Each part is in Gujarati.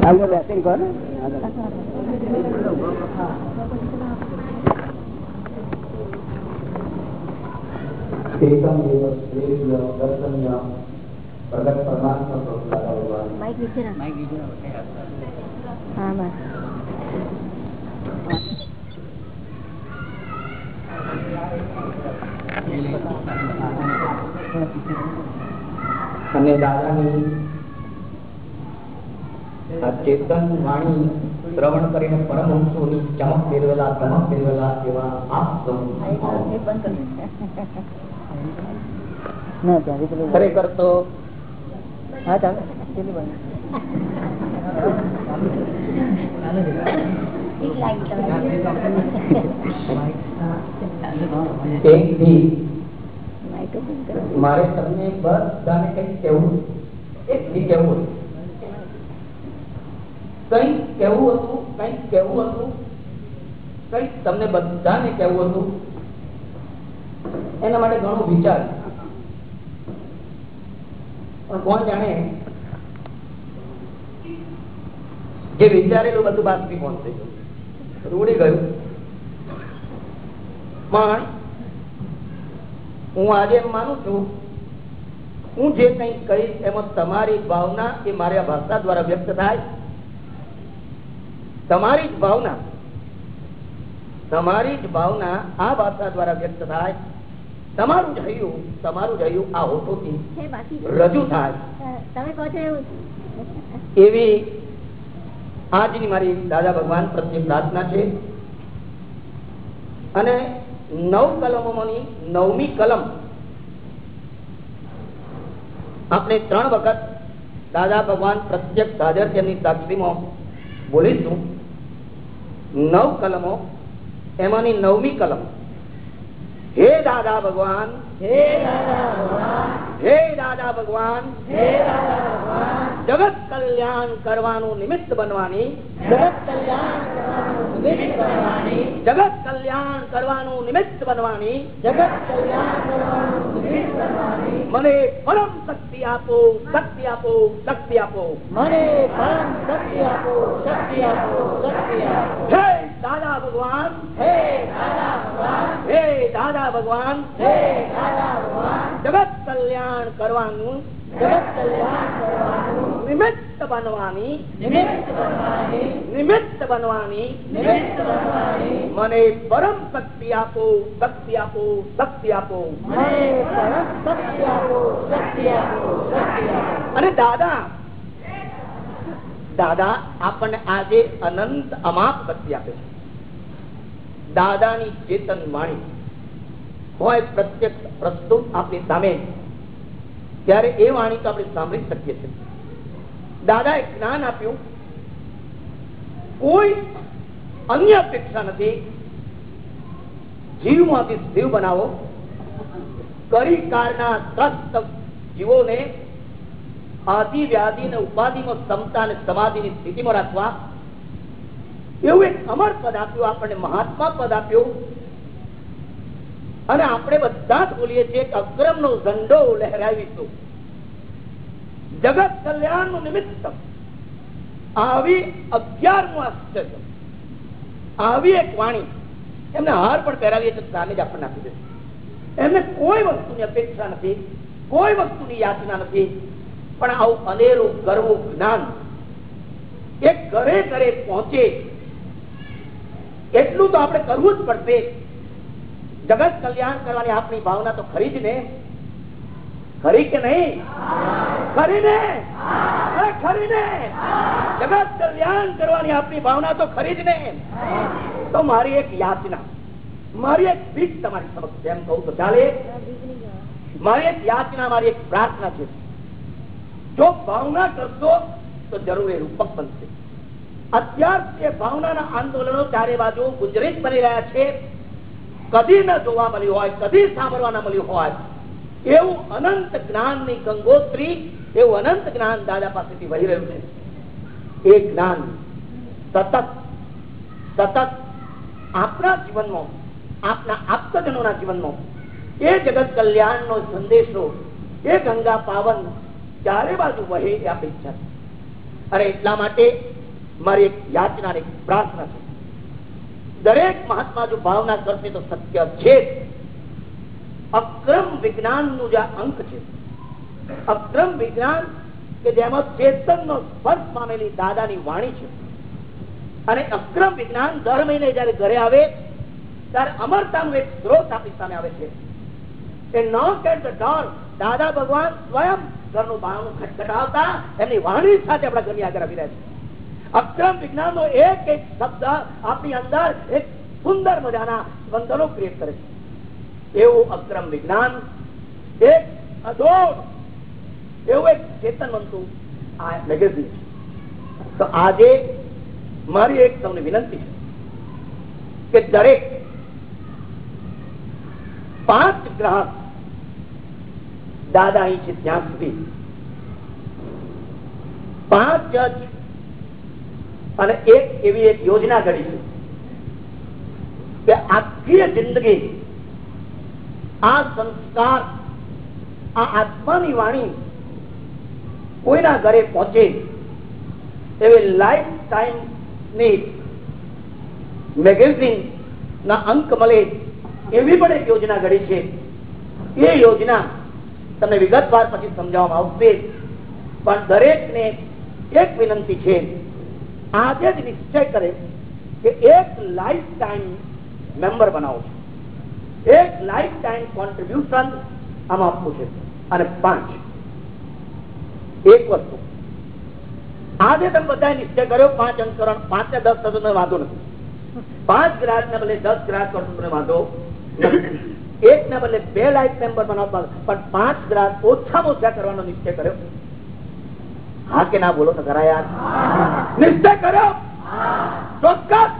આગળ બેસીને કહો ને એકમ દિવસ દિવ્ય દર્શન્ય પ્રગટ પરમાત્મા સ્વરૂપ ભગવાન માઇક નીચે રાખ. હા બસ અને દાદાની આ ચેતન વાણી શ્રવણ કરીને પરમહંસોની ચમક મેળવેલા ચમક મેળવેલા એવા આપ ખરેખર તો હા ચાલે. મારે તમને બધાને કંઈક કેવું એક દી કહેવું કેવું હતું? કઈ કેવું હતું? કઈ તમને બધાને કેવું હતું? એના માટે ઘણું વિચાર. પણ કોણ જાણે? જે વિચારેલું બધું બાસ્પી પહોંચે રૂડી ગયું. પણ હું આજે માનું છું, હું જે કંઈ કહીશ એમાં તમારી ભાવના એ મારી ભાષા દ્વારા વ્યક્ત થાય તમારી જ ભાવના. તમારી જ ભાવના આ ભાષા દ્વારા વ્યક્ત થાય. તમારું જ હૈયું તમારું જ હૈયું આ હોઠોથી રજૂ થાય. એવું? આજની મારી દાદા ભગવાન પ્રત્યે પ્રાર્થના છે. અને નવ કલમોની નવમી કલમ આપણે ત્રણ વખત દાદા ભગવાન પ્રત્યક્ષ હાજર તેમની સાક્ષીમાં બોલીશું. નવ કલમો એમાંની નવમી કલમ. હે દાદા ભગવાન હે દાદા ભગવાન હે દાદા ભગવાન હે દાદા ભગવાન. જગત કલ્યાણ કરવાનું નિમિત્ત બનવાની. જગત કલ્યાણ કરવાનું નિમિત્ત બનવાની. જગત કલ્યાણ કરવાનું નિમિત્ત બનવાની. જગત કલ્યાણ કરવાનું નિમિત્ત બનવાની મને પરમ શક્તિ આપો શક્તિ આપો શક્તિ આપો. મને પરમ શક્તિ આપો શક્તિ આપો શક્તિ આપો. હે દાદા ભગવાન હે દાદા ભગવાન હે દાદા ભગવાન હે દાદા ભગવાન. જગત કલ્યાણ કરવાનું નિમિત્ત બનવાની નિમિત્ત બનવાની મને પરમ શક્તિ આપો શક્તિ આપો શક્તિ આપો અને દાદા દાદા આપણને આજે અનંત અમાપ શક્તિ આપે છે દાદાની ચેતન વાણી હોય પ્રત્યક્ષ પ્રસ્તુત આપણી સામે ત્યારે એ વાણી તો આપણે સાંભળી શકીએ છીએ. દાદાએ જ્ઞાન આપ્યું. કોઈ અન્ય અપેક્ષા નથી. જીવમાંથી શિવ બનાવો. કરી કારના ત્રસ્ત જીવોને આદિ વ્યાધિ ને ઉપાધિમાં ક્ષમતા અને સમાધિની સ્થિતિમાં રાખવા. એવું એક અમર પદ આપ્યું. આપણને મહાત્મા પદ આપ્યું. અને આપણે બધા જ બોલીએ છીએ કે અક્રમનો ઝંડો લહેરાવીશું. જગત કલ્યાણનું નિમિત્ત આવી અગિયારમું આશ્ચર્ય. આવી એક વાણી. એમને હાર પણ પહેરાવીએ તો સામે જ આપણને આપી દેશે એમને કોઈ વસ્તુની અપેક્ષા નથી, કોઈ વસ્તુની યાચના નથી, પણ આવું અનેરું કરવું જ્ઞાન એ ઘરે ઘરે પહોંચે. એટલું તો આપણે કરવું જ પડશે. જગત કલ્યાણ કરવાની આપની ભાવના તો ખરી જ ને? ખરી કે નહીં? ખરી ને ખરી ને જગત કલ્યાણ કરવાની આપની ભાવના તો ખરી જ ને? તો મારી એક યાચના. મારી એક ભીખ તમારી સમક્ષ. એમ કહું તો ચાલે. મારી એક યાચના, મારી એક પ્રાર્થના છે. જો ભાવના કરશો તો જરૂર એ રૂપક બનશે. અત્યાર એ ભાવનાના આંદોલનો ચારે બાજુ ગુંજરિત બની રહ્યા છે કદી ન જોવા મળ્યું હોય, કદી સાંભળવા ન મળ્યું હોય. એવું અનંત જ્ઞાનની ગંગોત્રી, એવું અનંત જ્ઞાન દાદા પાસેથી વહી રહ્યું છે. એ જ્ઞાન સતત સતત આપણા જીવનમાં, આપના આપતજનોના જીવનમાં, એ જગત કલ્યાણનો સંદેશો, એ ગંગા પાવન ચારે બાજુ વહે એ આપણી ઈચ્છા છે. અને એટલા માટે મારી એક યાચના પ્રાર્થના છે. દરેક મહાત્મા જો ભાવના કરશે તો સત્ય છે. અક્રમ વિજ્ઞાનનું જે અંક છે, અક્રમ વિજ્ઞાન કે જેમાં ચેતન નો સ્પર્શ પામેલી દાદાની વાણી છે, અને અક્રમ વિજ્ઞાન દર મહિને જયારે ઘરે આવે, ત્યારે અમરતાનું એક સ્ત્રોત આપણી સામે આવે છે એ ન the door. દાદા ભગવાન સ્વયં ઘરનું બાણું ખટખટાવતા, એમની વાણી સાથે આપણા ઘરની આગળ આવી રહ્યા છે અક્રમ વિજ્ઞાનનો એક એક શબ્દ આપણી અંદર એક સુંદર મજાના બંધનો ક્રિએટ કરે છે. એવું અક્રમ વિજ્ઞાન, એક અદોડ એવું એક ચેતનવંતું આ મેગેઝિન તો આજે મારી એક તમને વિનંતી છે કે દરેક પાંચ ગ્રાહક દાદા અહીં છે ત્યાં સુધી પાંચ જજ અને એક એવી એક યોજના ઘડી છે કે આખી જિંદગી આ સંસ્કાર, આ આત્માની વાણી કોઈના ઘરે પહોંચે એવી લાઈફ ટાઈમની મેગેઝિન ના અંક મળે એવી પણ એક યોજના ઘડી છે. એ યોજના તમને વિગતવાર પછી સમજાવવામાં આવશે. પણ દરેકને એક વિનંતી છે આજે જ નિશ્ચય કરે કે એક લાઈફ ટાઈમ મેમ્બર બનાવો છે. એક લાઈફ ટાઈમ કોન્ટ્રીબ્યુશન આમાં આપવું છે. અને પાંચ, એક વસ્તુ. આજે તમે બધા નિશ્ચય કર્યો, પાંચ અંકરણ પાંચ ને દસ થતો તમને વાંધો નથી. પાંચ ગ્રાહક ને બદલે દસ ગ્રાહક કરશો તમને વાંધો એક ને બદલે બે લાઈફ મેમ્બર બનાવવા પણ પાંચ ગ્રાહક ઓછામાં ઓછા કરવાનો નિશ્ચય કર્યો. હા કે ના બોલો તો ખરા યાર નિશ્ચય કર્યો ચોક્કસ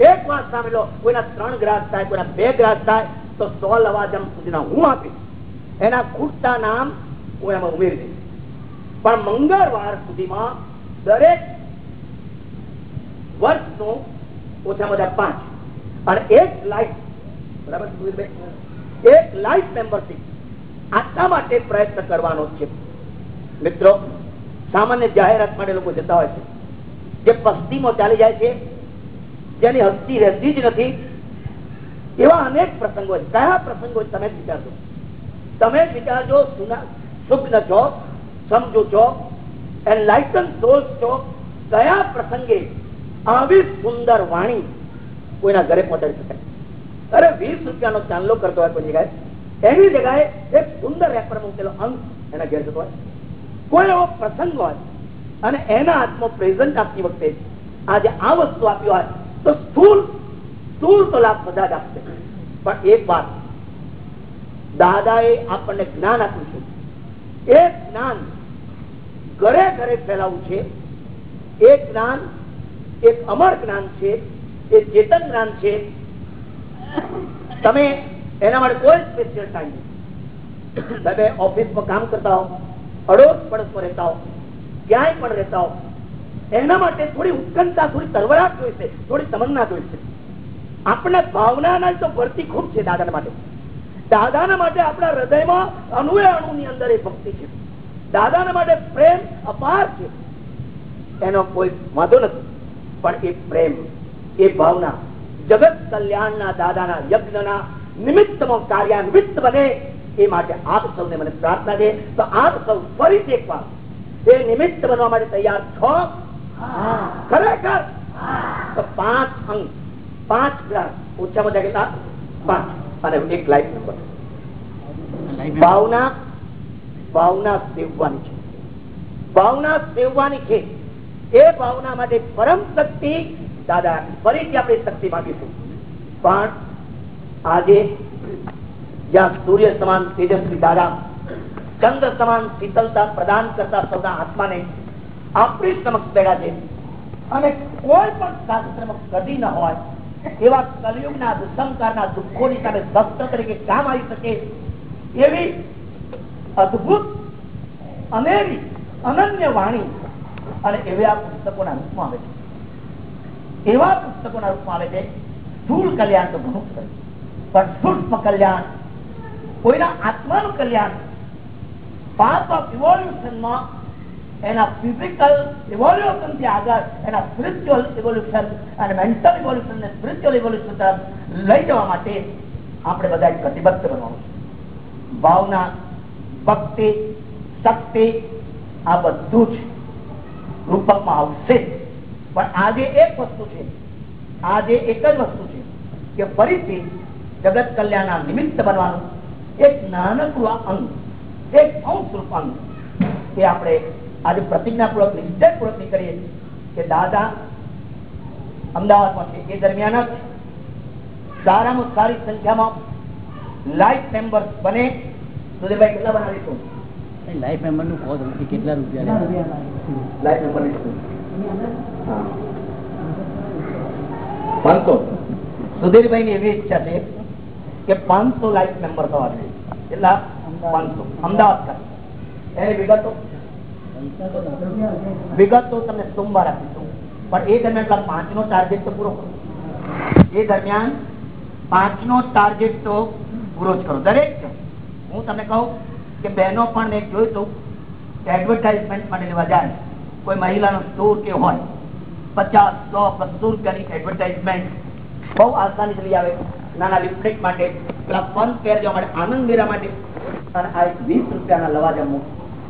એક વાત સામે લો કોઈના ત્રણ ગ્રાસ થાય કોઈના બે ગ્રાસ થાય તો સો લવાજમ સુધીના હું આપીશ એના ખૂટતા નામ હું એમાં ઉમેરી દઈશ પણ મંગળવાર સુધીમાં દરેક વર્ષનું ઓછામાં ઓછા પાંચ અને એક લાઈફ બરાબર એક લાઈફ મેમ્બરશીપ આટલા માટે પ્રયત્ન કરવાનો છે મિત્રો સામાન્ય જાહેરાત માટે લોકો જતા હોય છે. જે પસ્તીમાં ચાલી જાય છે, જેની હસ્તી રહેતી જ નથી, એવા અનેક પ્રસંગો છે. કયા પ્રસંગો તમે વિચારશો તમે વિચારજો સુગ્ન છો સમજો છો એનલાઇટન સોલ્સ છો કયા પ્રસંગે આવી સુંદર વાણી કોઈના ઘરે પહોંચાડી શકાય? અરે, વીસ રૂપિયાનો ચાંદલો કરતો હોય કોઈ જગ્યાએ, એની જગ્યાએ એક સુંદર રેપર મૂકેલો અંક એના ઘેર જતો હોય. કોઈ એવો પ્રસંગ હોય અને એના હાથમાં પ્રેઝન્ટ આપતી વખતે આજે આ વસ્તુ આપી હોય તો સ્થૂળ સ્થૂળ તો લાભ બધા જ આપશે. પણ એક વાત, દાદાએ આપણને જ્ઞાન આપ્યું છે. એ જ્ઞાન ઘરે ઘરે ફેલાવવું છે. એ જ્ઞાન એક અમર જ્ઞાન છે. એ ચેતન જ્ઞાન છે. તમે એના માટે કોઈ સ્પેશિયલ ટાઈમ તમે ઓફિસમાં કામ કરતા હો. અડોશ પડોશમાં રહેતા હો ક્યાંય પણ રહેતા હો એના માટે થોડી ઉત્કંઠતા થોડી તરવરાટ જોઈશે, થોડી તમન્ના જોઈશે. આપણે ભાવનાના તો ભરતી ખૂબ છે દાદાના માટે. દાદાના માટે આપણા હૃદયમાં અણુએ અણુની અંદર એ ભક્તિ છે. દાદાના માટે પ્રેમ અપાર છે. એનો કોઈ વાંધો નથી. પણ એ પ્રેમ, એ ભાવના જગત કલ્યાણના દાદાના યજ્ઞના નિમિત્તમાં કાર્યાન્વિત બને એ માટે આપ સૌને મને પ્રાર્થના છે. તો આપ સૌ ફરીથી એકવાર એ નિમિત્ત બનવા માટે તૈયાર છો? ખરેખર? તો પાંચ અંક, પાંચ ગ્રામ. ઓછામાં ઓછા પાંચ. અને એક લાઈફ નંબર ભાવના ભાવના સેવવાની છે. ભાવના સેવવાની છે. એ ભાવના માટે પરમ શક્તિ, દાદા, ફરીથી આપણે શક્તિ માંગીશું. પણ આજે જ્યાં સૂર્ય સમાન, તેજસ્વી દાદા ચંદ્ર સમાન, શીતલતા પ્રદાન કરતા સૌના આત્માને આપણી સમક્ષ બેઠા છે. અને કોઈ પણ શાસ્ત્રમાં કદી ન હોય, એવા કલયુગના દુસંકારના દુઃખોની સામે ભક્ત તરીકે કામ આવી શકે એવી અદભુત, અનેરી, અનન્ય વાણી અને એવા પુસ્તકોના રૂપમાં આવે છે. એવા પુસ્તકોના રૂપમાં આવે છે સ્થૂળ કલ્યાણ તો ઘણું પણ સૂક્ષ્મ કલ્યાણ કોઈના આત્માનું કલ્યાણ પાર્ટ ઓફ ઇવોલ્યુશનમાં એના ફિઝિકલ ઇવોલ્યુશનથી આગળ એના સ્પિરિચ્યુઅલ ઇવોલ્યુશન અને મેન્ટલ ઇવોલ્યુશન ને સ્પિરિચ્યુઅલ ઇવોલ્યુશન તરફ લઈ જવા માટે આપણે બધા પ્રતિબદ્ધ બનવાનું છે. ભાવના, ભક્તિ, શક્તિ આ બધું જ રૂપકમાં આવશે. પણ આજે એક વસ્તુ છે, આજે એક જ વસ્તુ છે કે ફરીથી જગત કલ્યાણના નિમિત્ત બનવાનું એક નાનકડું આ અંગ એક અંશ રૂપ અંગ એ આપણે આજે પ્રતિજ્ઞાપૂર્વક નિશ્ચયપૂર્વકની કરીએ કે દાદા અમદાવાદમાં છે. એ દરમિયાન જ સારામાં સારી સંખ્યામાં લાઈફ મેમ્બર્સ બને. સુધીરભાઈ કેટલા બનાવીશું લાઈફ મેમ્બરનું કોદ કેટલા રૂપિયા લાઈફ મેમ્બર પાંચસો સુધીરભાઈ ની એવી ઈચ્છા છે કે પાંચસો લાઈફ મેમ્બર થવા જોઈએ. કેટલા? પાંચસો. અમદાવાદ ખાતે એની વિગતો? વિગતો તમને સોમવાર આપીશું પણ એ દરમિયાન પાંચ નો ટાર્ગેટ તો પૂરો કરો. એ દરમિયાન પાંચ નો ટાર્ગેટ તો પૂરો જ કરો. દરેક હું તમને કહું કે બહેનો પણ મેં જોયું હતું કે એડવર્ટાઇઝમેન્ટ માટે લેવા જાય. કોઈ મહિલાનો સ્ટોર કે હોય, પચાસ, સો બસો રૂપિયાની એડવર્ટાઇઝમેન્ટ બહુ આસાની ચલી આવે. નાના લિપસ્ટિક માટે આનંદ મેળા માટે, અને આ વીસ રૂપિયાના લવાજમો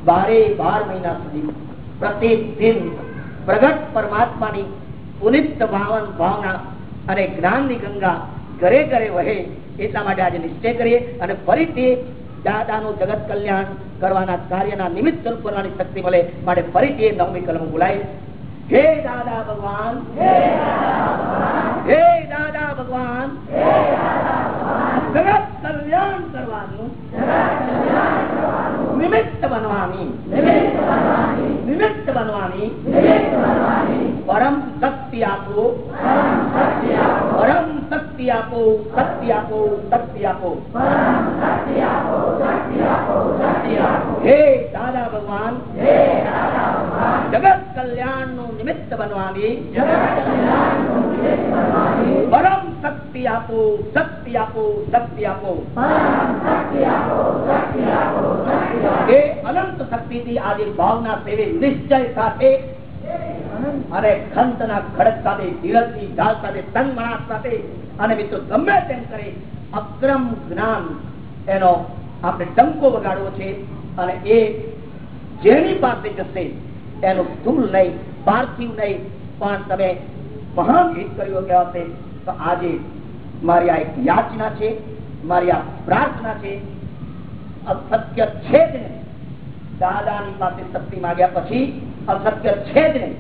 બારે બાર મહિના સુધી પ્રત્યેક દિન પ્રગટ પરમાત્માની પુનિત ભાવન ભાવના અને જ્ઞાનની ગંગા ઘરે ઘરે વહે એટલા માટે આજે નિશ્ચય કરીએ અને ફરીથી દાદાનું જગત કલ્યાણ કરવાના કાર્યના નિમિત્ત સ્વરૂપ કરવાની શક્તિ મળે માટે ફરીથી નવમી કલમ બોલાય. હે દાદા ભગવાન! હે ભગવાન. જગત કલ્યાણ કરવાનું. નિમિત્ત બનવાની. નિમિત્ત બનવાની. પરમ શક્તિ આપો. પરમ શક્તિ આપો શક્તિ આપો શક્તિ આપો. હે દાદા ભગવાન. જગત કલ્યાણનું નિમિત્ત બનવાની. પરમ શક્તિ આપો શક્તિ આપો શક્તિ આપો એ અનંત શક્તિ થી આજે ભાવના સેવી નિશ્ચય સાથે અને ખંતના ખડક સાથે ધીરજની ઢાલ સાથે તન મણાસ સાથે અને મિત્રો ગમે તેમ કરે અક્રમ જ્ઞાન એનો આપણે ટંકો વગાડવો છે અને એ જેની પાસે જશે એનું સ્થૂલ નહીં પાર્થિવ નહીં પણ તમે મહાન હિત કર્યો કહેવાશે તો આજે મારી આ એક યાચના છે, મારી આ પ્રાર્થના છે. અસત્ય છે જ નહીં દાદાની પાસે શક્તિ માગ્યા પછી અસત્ય છે જ નહીં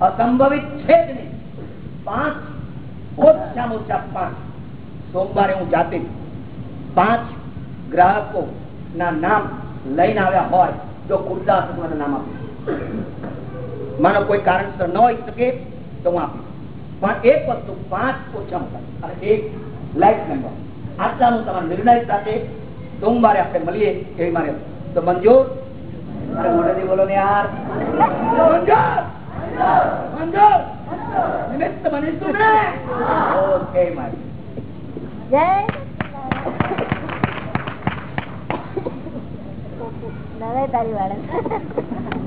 અસંભવિત છે જ નહીં પાંચ ઓછામાં ઓછા પાંચ, સોમવારે હું જાતે પાંચ ગ્રાહકો ના નામ લઈને આવ્યા હોય તો મને નામ આપીશ મારો કોઈ કારણસર ન હોઈ શકે તો હું આપીશ. પણ એક વસ્તુ પાંચ ઓછામાં ઓછા અને એક લાઈફ મેમ્બર આટલાનું તમારા નિર્ણય સાથે સોમવારે આપણે મળીએ. એવી મારે. તો મંજૂર અરે મોઢેથી બોલો ને યાર. મંજૂર મંજૂર નિમિત્ત બનીશું ને. ઓકે, મારી. જય નવે તારી વાળા.